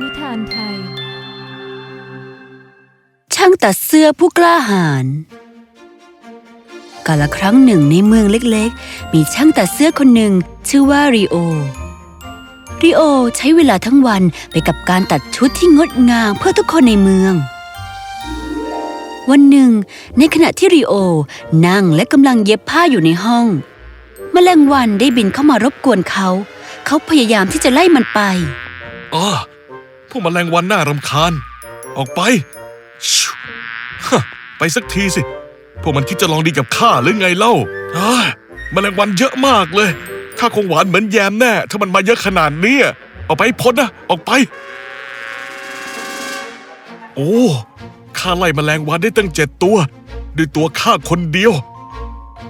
นิทานไทย ช่างตัดเสื้อผู้กล้าหาญกาลครั้งหนึ่งในเมืองเล็กๆ มีช่างตัดเสื้อคนหนึ่งชื่อว่าริโอ ริโอใช้เวลาทั้งวันไปกับการตัดชุดที่งดงามเพื่อทุกคนในเมือง วันหนึ่ง ในขณะที่ริโอนั่งและกำลังเย็บผ้าอยู่ในห้องแมลงวันได้บินเข้ามารบกวนเขา เขาพยายามที่จะไล่มันไปอ้าพ วกแมลงวันน่ารำคาญ ออกไปฮะไปสักทีสิ พวกมันคิดจะลองดีกับข้าหรือไงเล่าอ้าแมลงวันเยอะมากเลย ข้าคงหวานเหมือนแยมแน่ ถ้ามันมาเยอะขนาดนี้ออกไปพ้นนะ ออกไป โอ้ข้าไล่แมลงวันได้ตั้งเจ็ดตัว ด้วยตัวข้าคนเดียว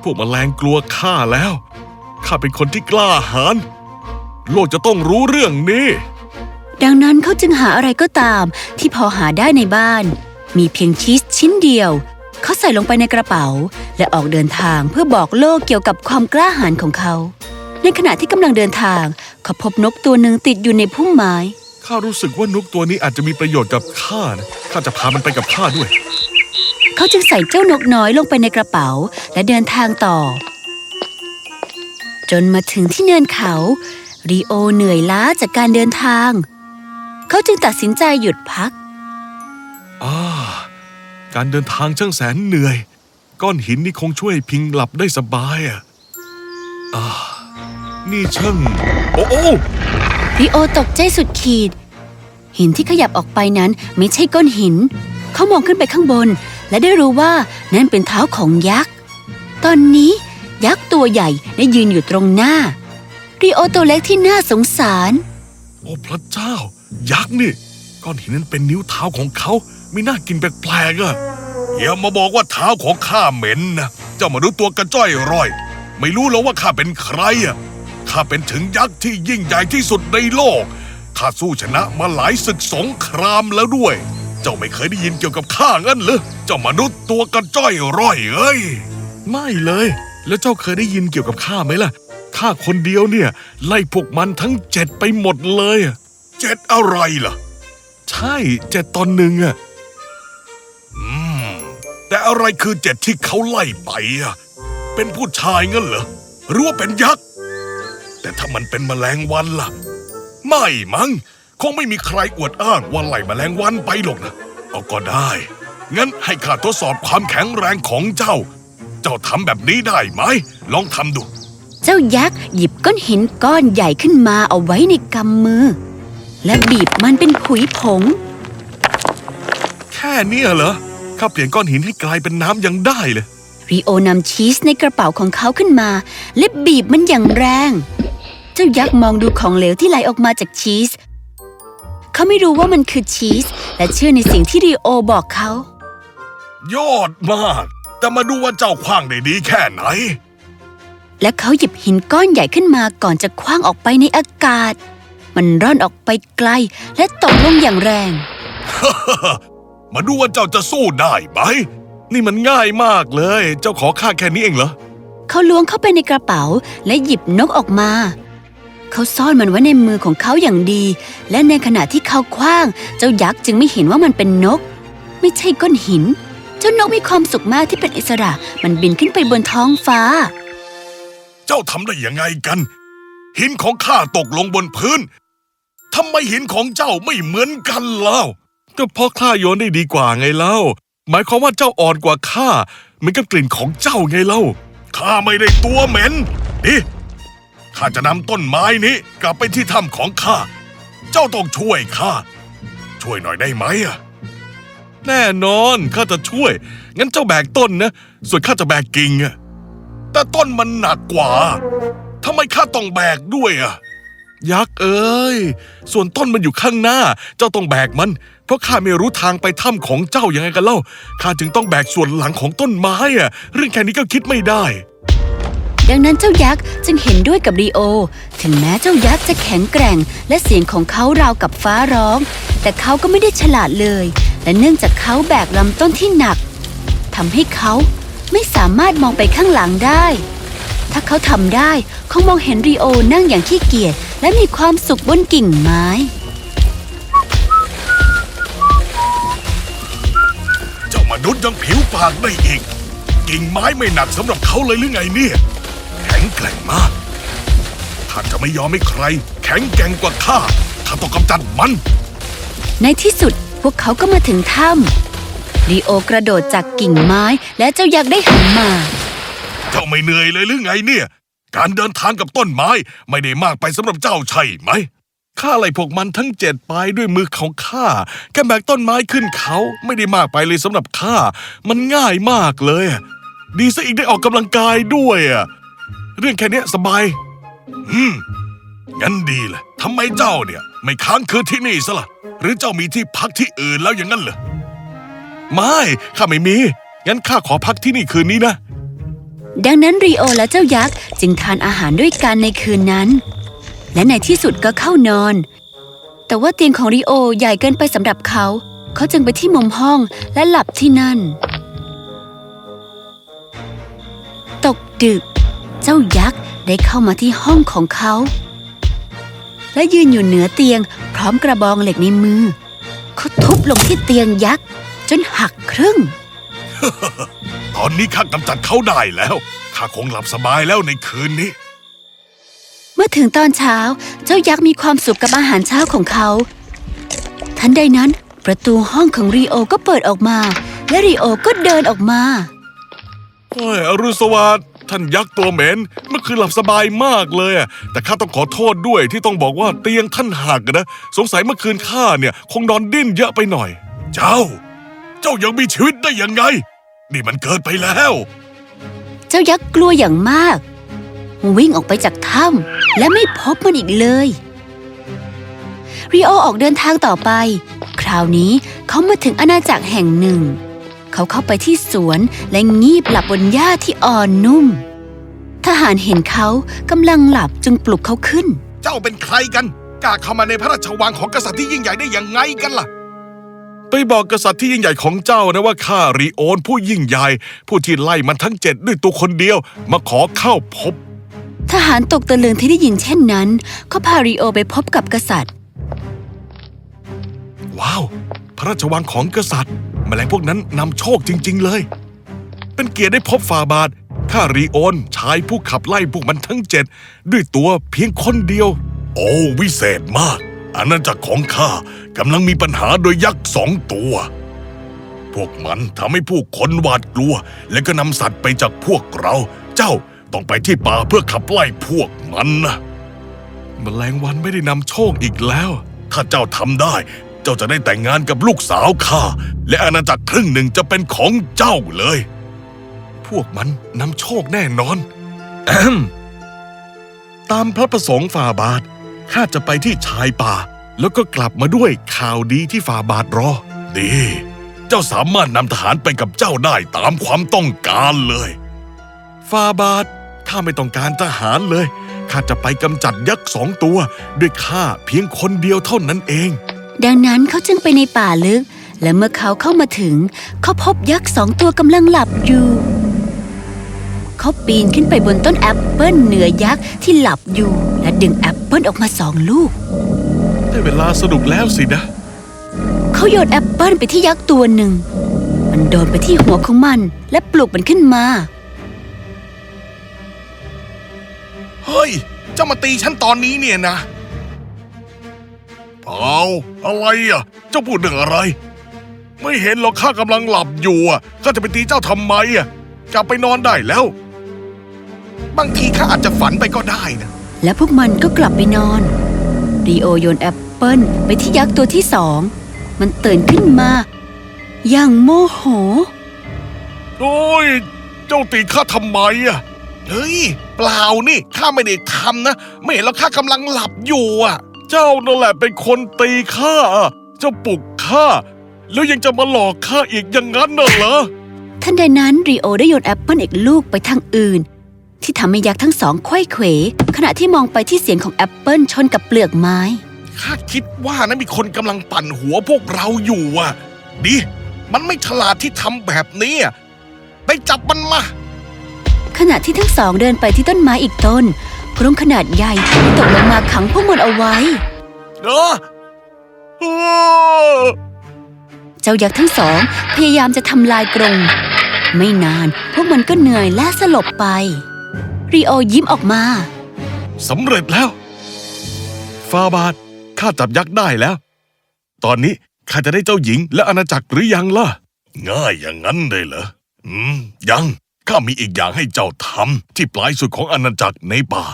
พวกแมลงกลัวข้าแล้ว ข้าเป็นคนที่กล้าหาญโลกจะต้องรู้เรื่องนี้ งนั้นเขาจึงหาอะไรก็ตามที่พอหาได้ในบ้าน มีเพียงชีสชิ้นเดียว เขาใส่ลงไปในกระเป๋า และออกเดินทางเพื่อบอกโลกเกี่ยวกับความกล้าหาญของเขา ในขณะที่กำลังเดินทาง เขาพบนกตัวหนึ่งติดอยู่ในพุ่มไม้ข้ารู้สึกว่านกตัวนี้อาจจะมีประโยชน์กับข้านะข้าจะพามันไปกับข้าด้วย เขาจึงใส่เจ้านกน้อยลงไปในกระเป๋าและเดินทางต่อ จนมาถึงที่เนินเขารีโอเหนื่อยล้าจากการเดินทาง เขาจึงตัดสินใจหยุดพักอ่าการเดินทางช่างแสนเหนื่อย ก้อนหินนี่คงช่วยพิงหลับได้สบายอะอ่านี่ช่างโอ้โอ้ริโอตกใจสุดขีด หินที่ขยับออกไปนั้นไม่ใช่ก้อนหิน เขามองขึ้นไปข้างบน และได้รู้ว่านั่นเป็นเท้าของยักษ์ ตอนนี้ยักษ์ตัวใหญ่ได้ยืนอยู่ตรงหน้าริโอตัวเล็กที่น่าสงสาร โอ้พระเจ้า ยักษ์นี่ ก้อนหินนั้นเป็นนิ้วเท้าของเขาไม่น่ากินแปลกๆอะอย่ามาบอกว่าเท้าของข้าเหม็นนะเจ้ามาดูตัวกระจ้อยร่อย ไม่รู้แล้วว่าข้าเป็นใครอะข้าเป็นถึงยักษ์ที่ยิ่งใหญ่ที่สุดในโลกข้าสู้ชนะมาหลายศึกสงครามแล้วด้วย เจ้าไม่เคยได้ยินเกี่ยวกับข้างั้นหรือเจ้ามนุษย์ตัวกระจ้อยร่อยเอ้ยไม่เลย แล้วเจ้าเคยได้ยินเกี่ยวกับข้าไหมล่ะข้าคนเดียวเนี่ย ไล่พวกมันทั้งเจ็ดไปหมดเลยอะ เจ็ดอะไรล่ะ ใช่เจ็ดตอนหนึ่งอะอืม แต่อะไรคือเจ็ดที่เขาไล่ไปอะเป็นผู้ชายงั้นเหรอหรือว่าเป็นยักษ์ แต่ถ้ามันเป็นแมลงวันล่ะ ไม่มั้งคงไม่มีใครอวดอ้างว่าไล่แมลงวันไปหรอกนะเอาก็ได้ งั้นให้ข้าทดสอบความแข็งแรงของเจ้า เจ้าทำแบบนี้ได้ไหม ลองทำดู เจ้ายักษ์หยิบก้อนหินก้อนใหญ่ขึ้นมาเอาไว้ในกำมือ และบีบมันเป็นผุยผง แค่เนี้ยเหรอ ข้าเปลี่ยนก้อนหินให้กลายเป็นน้ำยังได้เลย ริโอนำชีสในกระเป๋าของเขาขึ้นมา และบีบมันอย่างแรง เจ้ายักษ์มองดูของเหลวที่ไหลออกมาจากชีส เขาไม่รู้ว่ามันคือชีส และเชื่อในสิ่งที่ริโอบอกเขา ยอดมาก แต่มาดูว่าเจ้าคว้างได้ดีแค่ไหน และเขาหยิบหินก้อนใหญ่ขึ้นมาก่อนจะคว้างออกไปในอากาศ มันร่อนออกไปไกล และตกลงอย่างแรง มาดูว่าเจ้าจะสู้ได้ไหม นี่มันง่ายมากเลย เจ้าขอค่าแค่นี้เองเหรอ เขาล้วงเข้าไปในกระเป๋าและหยิบนกออกมา เขาซ่อนมันไว้ในมือของเขาอย่างดี และในขณะที่เขาคว้าง เจ้ายักษ์จึงไม่เห็นว่ามันเป็นนก ไม่ใช่ก้อนหิน เจ้านกมีความสุขมากที่เป็นอิสระ มันบินขึ้นไปบนท้องฟ้า เจ้าทำได้ยังไงกันหินของข้าตกลงบนพื้น ทำไมหินของเจ้าไม่เหมือนกันเล่าก็เพราะข้าโยนได้ดีกว่าไงเล่า หมายความว่าเจ้าอ่อนกว่าข้าเหมือนกับกลิ่นของเจ้าไงเล่าข้าไม่ได้ตัวเหม็นนี่ข้าจะนำต้นไม้นี้กลับไปที่ถ้ำของข้าเจ้าต้องช่วยข้าช่วยหน่อยได้ไหมอะแน่นอนข้าจะช่วย งั้นเจ้าแบกต้นนะ ส่วนข้าจะแบกกิ่งอะแต่ต้นมันหนักกว่าทำไมข้าต้องแบกด้วยอะ ยักษ์เอ้ย ส่วนต้นมันอยู่ข้างหน้า เจ้าต้องแบกมัน เพราะข้าไม่รู้ทางไปถ้ำของเจ้ายังไงกันเล่า ข้าจึงต้องแบกส่วนหลังของต้นไม้อะเรื่องแค่นี้ก็คิดไม่ได้ ดังนั้นเจ้ายักษ์จึงเห็นด้วยกับรีโอ ถึงแม้เจ้ายักษ์จะแข็งแกร่ง และเสียงของเขาราวกับฟ้าร้อง แต่เขาก็ไม่ได้ฉลาดเลย และเนื่องจากเขาแบกลำต้นที่หนักทำให้เขาไม่สามารถมองไปข้างหลังได้ ถ้าเขาทำได้ เขามองเห็นรีโอนั่งอย่างขี้เกียจ และมีความสุขบนกิ่งไม้ เจ้ามนุษย์ยังผิวปากได้อีก กิ่งไม้ไม่หนักสำหรับเขาเลยหรือไงเนี่ย แข็งแกร่งมากท่านจะไม่ยอมให้ใคร แข็งแกร่งกว่าข้าท่านต้องกำจัดมัน ในที่สุดพวกเขาก็มาถึงถ้ำลีโอกระโดดจากกิ่งไม้และเจ้ายากได้หันมา เจ้าไม่เหนื่อยเลยหรือไงเนี่ย การเดินทางกับต้นไม้ไม่ได้มากไปสำหรับเจ้าใช่ไหม ข้าไล่พวกมันทั้งเจ็ดไปด้วยมือของข้าแค่แบกต้นไม้ขึ้นเขาไม่ได้มากไปเลยสำหรับข้า มันง่ายมากเลย ดีซะอีกได้ออกกำลังกายด้วยอะเรื่องแค่เนี้ยสบาย อืม งั้นดีเลยทำไมเจ้าเนี่ย ไม่ค้างคืนที่นี่ซะละ่ะ หรือเจ้ามีที่พักที่อื่นแล้วอย่างนั้นเหรอ ไม่ ข้าไม่มี งั้นข้าขอพักที่นี่คืนนี้นะ ดังนั้นรีโอและเจ้ายักษ์จึงทานอาหารด้วยกันในคืนนั้น และในที่สุดก็เข้านอน แต่ว่าเตียงของรีโอใหญ่เกินไปสำหรับเขา เขาจึงไปที่มุมห้องและหลับที่นั่น ตกดึก เจ้ายักษ์ได้เข้ามาที่ห้องของเขา และยืนอยู่เหนือเตียงพร้อมกระบองเหล็กในมือ เขาทุบลงที่เตียงยักษ์จนหักครึ่ง ตอนนี้ข้ากำจัดเขาได้แล้ว ข้าคงหลับสบายแล้วในคืนนี้ เมื่อถึงตอนเช้า เจ้ายักษ์มีความสุขกับอาหารเช้าของเขา ทันใดนั้น ประตูห้องของรีโอก็เปิดออกมา และรีโอก็เดินออกมาโอ้ยอรุณสวัสดิ์ท่านยักษ์ตัวเหม็นเมื่อคืนหลับสบายมากเลยอะแต่ข้าต้องขอโทษด้วยที่ต้องบอกว่าเตียงท่านหักนะ สงสัยเมื่อคืนข้าเนี่ย คงนอนดิ้นเยอะไปหน่อย เจ้า เจ้ายังมีชีวิตได้ยังไง นี่มันเกินไปแล้ว เจ้ายักษ์กลัวอย่างมาก วิ่งออกไปจากถ้ำและไม่พบมันอีกเลยรีโอออกเดินทางต่อไป คราวนี้เขามาถึงอาณาจักรแห่งหนึ่ง เขาเข้าไปที่สวนและงีบหลับบนหญ้าที่อ่อนนุ่ม ทหารเห็นเขากำลังหลับจึงปลุกเขาขึ้น เจ้าเป็นใครกัน กล้าเข้ามาในพระราชวังของกษัตริย์ที่ยิ่งใหญ่ได้ยังไงกันล่ะ ไปบอกกษัตริย์ที่ยิ่งใหญ่ของเจ้านะว่าข้ารีโอนผู้ยิ่งใหญ่ ผู้ที่ไล่มันทั้งเจ็ดด้วยตัวคนเดียว มาขอเข้าพบ ทหารตกตะลึงที่ได้ยินเช่นนั้น ก็พาริโอไปพบกับกษัตริย์ ว้าว พระราชวังของกษัตริย์แมลงพวกนั้นนำโชคจริง ๆ เลย เป็นเกียรติได้พบฟาบาทข้ารีโอนชายผู้ขับไล่พวกมันทั้งเจ็ดด้วยตัวเพียงคนเดียว โอ้วิเศษมาก อาณาจักรของข้ากำลังมีปัญหาโดยยักษ์สองตัว พวกมันทำให้ผู้คนหวาดกลัว และก็นำสัตว์ไปจากพวกเรา เจ้าต้องไปที่ป่าเพื่อขับไล่พวกมันนะมแมลงวันไม่ได้นำโชคอีกแล้ว ถ้าเจ้าทำได้ เจ้าจะได้แต่งงานกับลูกสาวข้า และอาณาจักรครึ่งหนึ่งจะเป็นของเจ้าเลย พวกมันนำโชคแน่นอน ตามพระประสงค์ฝ่าบาท ข้าจะไปที่ชายป่า แล้วก็กลับมาด้วยข่าวดีที่ฝ่าบาทรอ ดี เจ้าสามารถนำทหารไปกับเจ้าได้ตามความต้องการเลยฝ่าบาทข้าไม่ต้องการทหารเลย ข้าจะไปกำจัดยักษ์สองตัว ด้วยข้าเพียงคนเดียวเท่านั้นเอง ดังนั้นเขาจึงไปในป่าลึก และเมื่อเขาเข้ามาถึง เขาพบยักษ์สองตัวกำลังหลับอยู่ เขาปีนขึ้นไปบนต้นแอปเปิลเหนือยักษ์ที่หลับอยู่ และดึงแอปเปิลออกมาสองลูก ได้เวลาสนุกแล้วสินะ เขาโยนแอปเปิลไปที่ยักษ์ตัวหนึ่ง มันโดนไปที่หัวของมัน และปลุกมันขึ้นมา เฮ้ย เจ้ามาตีฉันตอนนี้เนี่ยนะเปล่าอะไรอะ เจ้าพูดเรื่องอะไร ไม่เห็นหรอกข้ากำลังหลับอยู่อะข้าจะไปตีเจ้าทำไมอะกลับไปนอนได้แล้ว บางทีข้าอาจจะฝันไปก็ได้นะ และพวกมันก็กลับไปนอนรีโอโยนแอปเปิลไปที่ยักษ์ตัวที่สอง มันตื่นขึ้นมา อย่างโมโห โอ้ย เจ้าตีข้าทำไมอะ เฮ้ย เปล่านี่ข้าไม่ได้ทำนะ ไม่เห็นแล้วข้ากำลังหลับอยู่อะ เจ้านั่นแหละเป็นคนตีข้าเจ้าปลุกข้า แล้วยังจะมาหลอกข้าอีกอยอย่างนั้นน่ะเหรอ ทันใดนั้นรีโอได้โยนแอปเปิลอีกลูกไปทางอื่น ที่ทำให้ยักษ์ทั้งสองไขว้เขวขณะที่มองไปที่เสียงของแอปเปิลชนกับเปลือกไม้ ข้าคิดว่านะมีคนกำลังปั่นหัวพวกเราอยู่อะ ดิ มันไม่ฉลาดที่ทำแบบนี้อะไปจับมันมา ขณะที่ทั้งสองเดินไปที่ต้นไม้อีกต้นกรงขนาดใหญ่ได้ตกลงมาขังพวกมันเอาไว้ เออเออเจ้ายักษ์ทั้งสอง พยายามจะทำลายกรง ไม่นานพวกมันก็เหนื่อยและสลบไป ริโอยิ้มออกมา สำเร็จแล้ว ฟาบาทข้าจับยักษ์ได้แล้ว ตอนนี้ข้าจะได้เจ้าหญิงและอาณาจักรหรือยังล่ะ ง่ายอย่างนั้นเลยเหรอ อืม ยัง ข้ามีอีกอย่างให้เจ้าทำที่ปลายสุดของอาณาจักรในป่า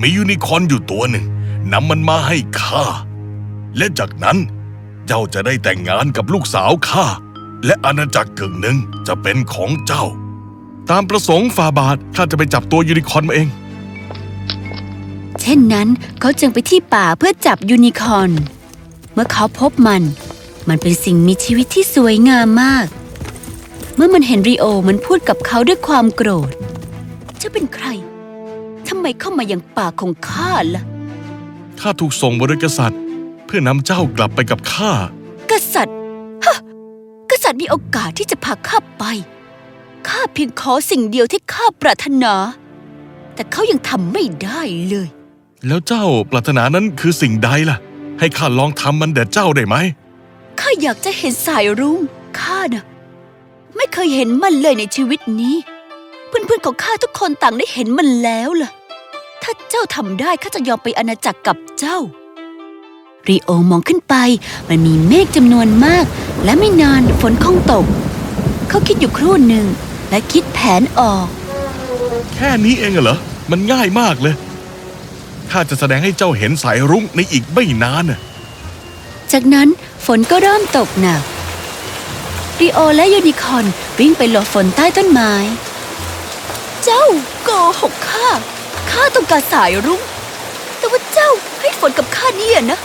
มียูนิคอร์นอยู่ตัวหนึ่งนำมันมาให้ข้า และจากนั้นเจ้าจะได้แต่งงานกับลูกสาวข้า และอาณาจักรกึ่งหนึ่งจะเป็นของเจ้า ตามประสงค์ฝ่าบาทข้าจะไปจับตัวยูนิคอร์นมาเอง เช่นนั้นเขาจึงไปที่ป่าเพื่อจับยูนิคอร์นเมื่อเขาพบมัน มันเป็นสิ่งมีชีวิตที่สวยงามมาก เมื่อมันเห็นริโอมันพูดกับเขาด้วยความโกรธเจ้าเป็นใครทำไมเข้ามายังป่าของข้าล่ะข้าถูกส่งมาโดยกษัตริย์ เพื่อนำเจ้ากลับไปกับข้า กษัตริย์ฮะกษัตริย์มีโอกาสที่จะพาข้าไป ข้าเพียงขอสิ่งเดียวที่ข้าปรารถนา แต่เขายังทำไม่ได้เลย แล้วเจ้าปรารถนานั้นคือสิ่งใดล่ะ ให้ข้าลองทำมันแด่เจ้าได้ไหมข้าอยากจะเห็นสายรุ้งข้าน่ะไม่เคยเห็นมันเลยในชีวิตนี้ เพื่อนๆของข้าทุกคนต่างได้เห็นมันแล้วล่ะ ถ้าเจ้าทำได้ข้าจะยอมไปอาณาจักรกับเจ้าริโอมองขึ้นไป มันมีเมฆจำนวนมาก และไม่นานฝนคงตก เขาคิดอยู่ครู่หนึ่ง และคิดแผนออก แค่นี้เองเหรอ มันง่ายมากเลย ข้าจะแสดงให้เจ้าเห็นสายรุ้งในอีกไม่นานน่ะ จากนั้นฝนก็เริ่มตกหนักริโอและยูนิคอร์นวิ่งไปหลบฝนใต้ต้นไม้ เจ้าโกหกข้า ข้าต้องการสายรุ้ง แต่ว่าเจ้าให้ฝนกับข้าเนี่ยนะ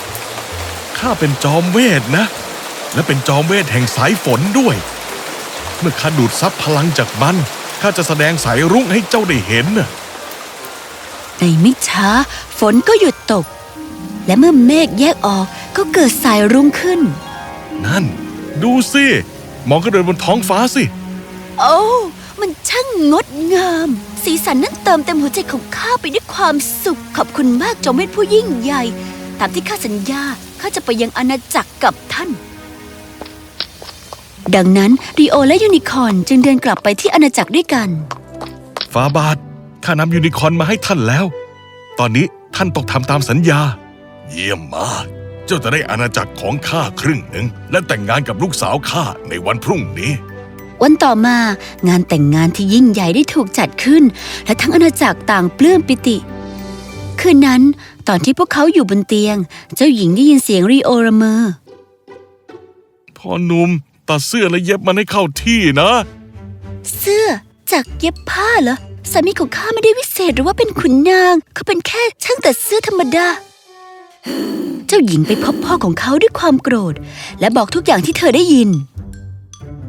ข้าเป็นจอมเวทนะ และเป็นจอมเวทแห่งสายฝนด้วย เมื่อข้าดูดซับพลังจากมันข้าจะแสดงสายรุ้งให้เจ้าได้เห็นน่ะในไม่ช้าฝนก็หยุดตก และเมื่อเมฆแยกออกก็เกิดสายรุ้งขึ้น นั่น ดูสิมองขึ้นไปบนท้องฟ้าสิ โอ้มันช่างงดงาม สีสันนั้นเติมเต็มหัวใจของข้าไปด้วยความสุข ขอบคุณมากจอมเวทผู้ยิ่งใหญ่ ตามที่ข้าสัญญาข้าจะไปยังอาณาจักรกับท่าน ดังนั้นริโอและยูนิคอร์นจึงเดินกลับไปที่อาณาจักรด้วยกัน ฟาบาทข้านำยูนิคอร์นมาให้ท่านแล้ว ตอนนี้ท่านต้องทำตามสัญญา เยี่ยมมาก เจ้าจะได้อาณาจักรของข้าครึ่งหนึ่ง และแต่งงานกับลูกสาวข้าในวันพรุ่งนี้ วันต่อมางานแต่งงานที่ยิ่งใหญ่ได้ถูกจัดขึ้น และทั้งอาณาจักรต่างปลื้มปิติ คืนนั้นตอนที่พวกเขาอยู่บนเตียง เจ้าหญิงได้ยินเสียงรีโอระเมอพ่อหนุ่ม ตัดเสื้อและเย็บมันให้เข้าที่นะ เสื้อจากเย็บผ้าเหรอสามีของข้าไม่ได้วิเศษหรือว่าเป็นขุนนาง เขาเป็นแค่ช่างตัดเสื้อธรรมดา เจ้าหญิงไปพบพ่อของเขาด้วยความโกรธ และบอกทุกอย่างที่เธอได้ยิน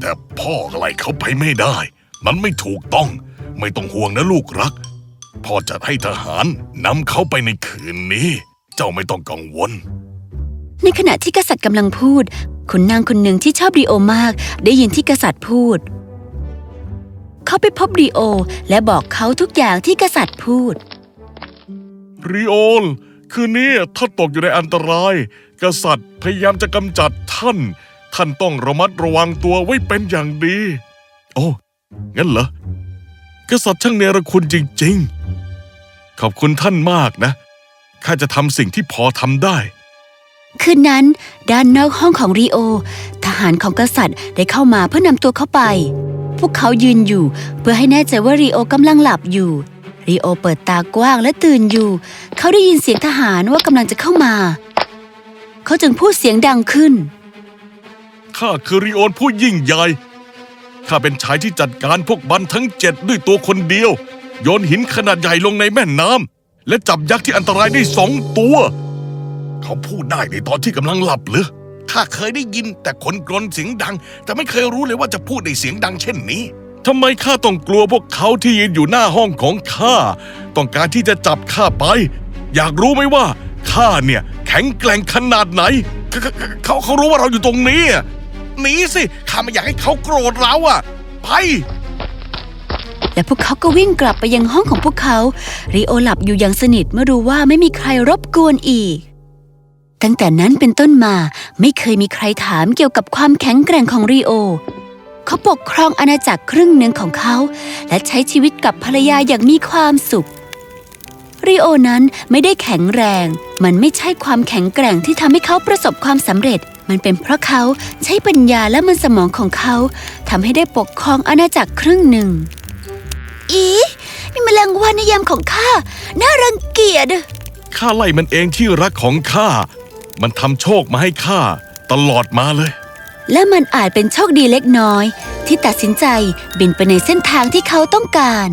แต่พ่ออะไรเขาไปไม่ได้ มันไม่ถูกต้อง ไม่ต้องห่วงนะลูกรัก พ่อจะให้ทหารนำเขาไปในคืนนี้ เจ้าไม่ต้องกังวล ในขณะที่กษัตริย์กำลังพูด ขุนนางคนหนึ่งที่ชอบรีโอมาก ได้ยินที่กษัตริย์พูด เขาไปพบรีโอและบอกเขาทุกอย่างที่กษัตริย์พูด ริโอลคืนนี้ท่านตกอยู่ในอันตราย กษัตริย์พยายามจะกำจัดท่าน ท่านต้องระมัดระวังตัวไว้เป็นอย่างดี โอ้งั้นเหรอกษัตริย์ช่างเนรคุณจริง ๆ ขอบคุณท่านมากนะ ข้าจะทำสิ่งที่พอทำได้ คืนนั้น ด้านนอกห้องของรีโอ ทหารของกษัตริย์ได้เข้ามาเพื่อนำตัวเขาไป พวกเขายืนอยู่เพื่อให้แน่ใจว่ารีโอกำลังหลับอยู่รีโอเปิดตากว้างและตื่นอยู่ เขาได้ยินเสียงทหารว่ากำลังจะเข้ามา เขาจึงพูดเสียงดังขึ้น ข้าคือริโอนผู้ยิ่งใหญ่ ข้าเป็นชายที่จัดการพวกมันทั้งเจ็ดด้วยตัวคนเดียว โยนหินขนาดใหญ่ลงในแม่น้ำและจับยักษ์ที่อันตรายได้สองตัว เขาพูดได้ในตอนที่กำลังหลับหรือข้าเคยได้ยินแต่คนกรนเสียงดัง แต่ไม่เคยรู้เลยว่าจะพูดในเสียงดังเช่นนี้ทำไมข้าต้องกลัวพวกเขาที่ยืนอยู่หน้าห้องของข้าต้องการที่จะจับข้าไป อยากรู้ไหมว่าข้าเนี่ยแข็งแกร่งขนาดไหน เขาเขารู้ว่าเราอยู่ตรงนี้หนีสิข้าไม่อยากให้เขาโกรธเราอะ ไป และพวกเขาก็วิ่งกลับไปยังห้องของพวกเขาริโอหลับอยู่อย่างสนิทเมื่อรู้ว่าไม่มีใครรบกวนอีก ตั้งแต่นั้นเป็นต้นมาไม่เคยมีใครถามเกี่ยวกับความแข็งแกร่งของรีโอ เขาปกครองอาณาจักรครึ่งหนึ่งของเขา และใช้ชีวิตกับภรรยาอย่างมีความสุขริโอนั้นไม่ได้แข็งแรง มันไม่ใช่ความแข็งแกร่งที่ทำให้เขาประสบความสำเร็จ มันเป็นเพราะเขาใช้ปัญญาและมันสมองของเขาทำให้ได้ปกครองอาณาจักรครึ่งหนึ่ง อีมีแมลงวันในยามของข้า น่ารังเกียจ ข้าไล่มันเองที่รักของข้า มันทำโชคมาให้ข้าตลอดมาเลย และมันอาจเป็นโชคดีเล็กน้อย ที่ตัดสินใจบินไปในเส้นทางที่เขาต้องการ